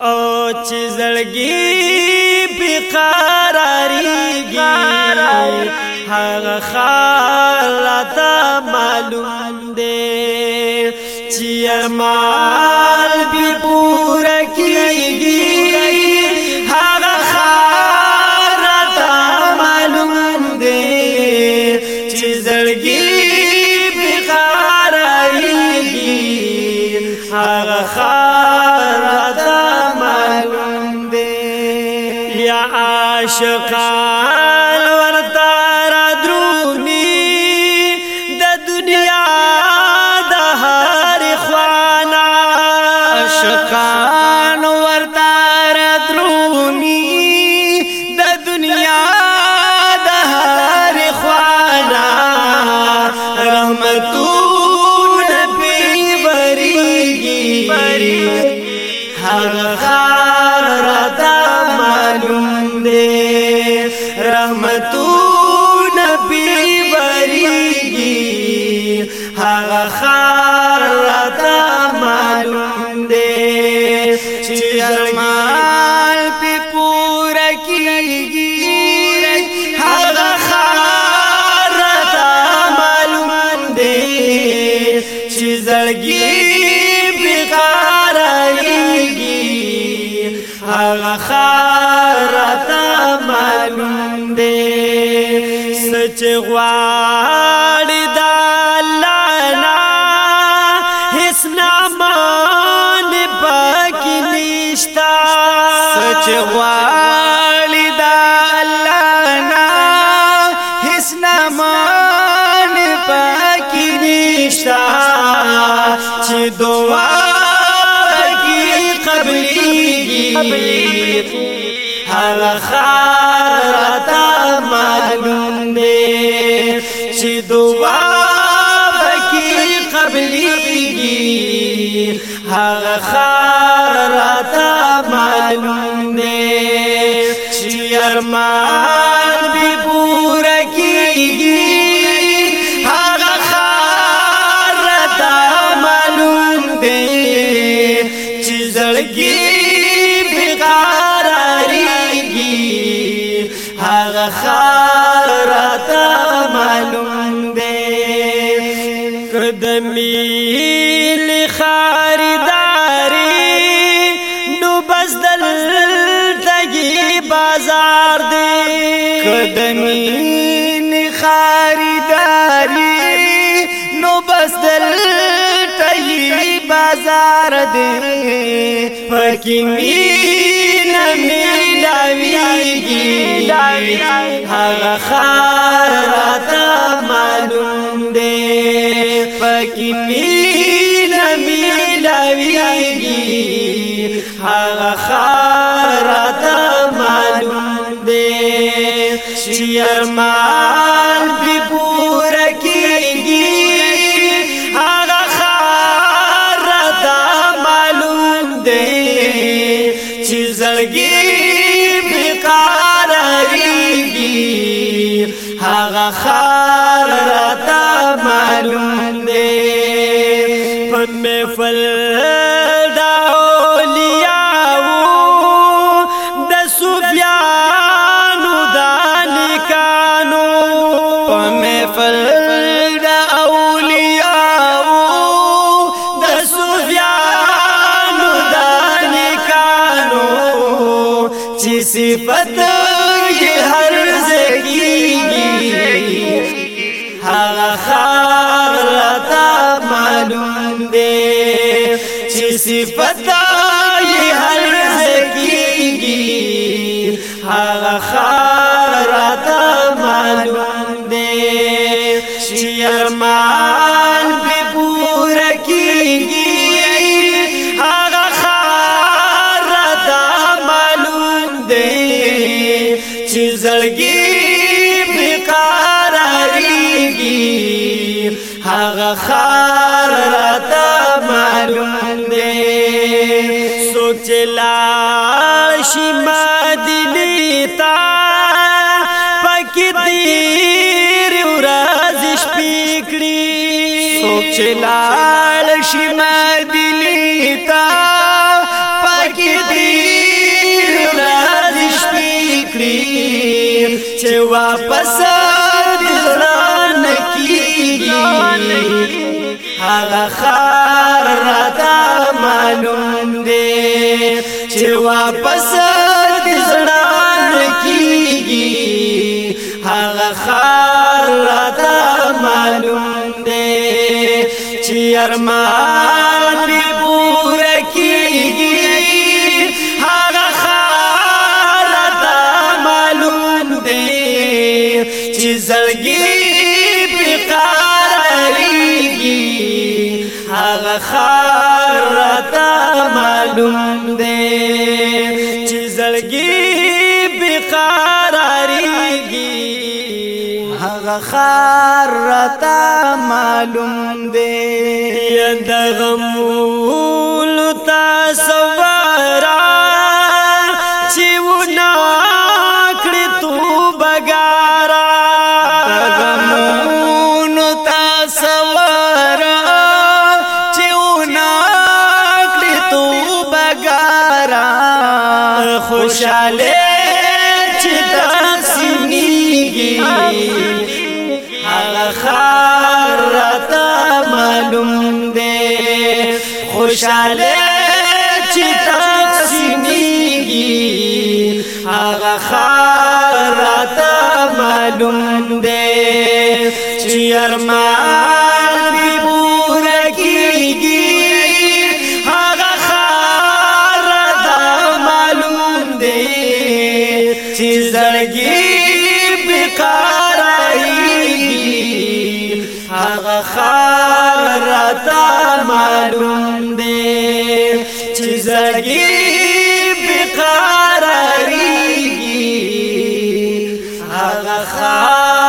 او چې زړګي بي قراريږي هغه خالت معلوم دي چې ارمان بي پورا کیږي هغه خالت معلوم دي چې زړګي بي قراريږي هغه غفار رضا معلوم دے رحمتو نبی بریگی حق خار چغواړي د الله هیڅ نامان نشتا سچ د الله هیڅ نامان نشتا چې دعا هر خاص Sharma. Ah. قدمین خاریداری نو بس دل تهی بازار دی پکی مین میلاویگی هغه خار راتا معلوم دی پکی مین میلاویگی هغه خار زړګي بیقراریږي هغه خار راته معلوم دی په محفل صفت هر زګي هغه گی قراریږي هغه خار راته معلوم دی سوچ لا شي مدینه تا پکې تیر ورځ شپې کړې سوچ لا واپس دلان کیږي هغه خار راته معلوم دی چې واپس دلان کیږي هغه خار راته معلوم دی چې ارمان معلوم دی چې زړګي بقراریږي هغه خار راته معلوم دی یا د غمولو ته خوشاله چې تاسو نیږي هغه خار راته معلوم دی خوشاله چې تاسو نیږي هغه خار راته معلوم دی چې ارمان هغه خار راته معلوم دی چې زګي بقراريږي هغه خار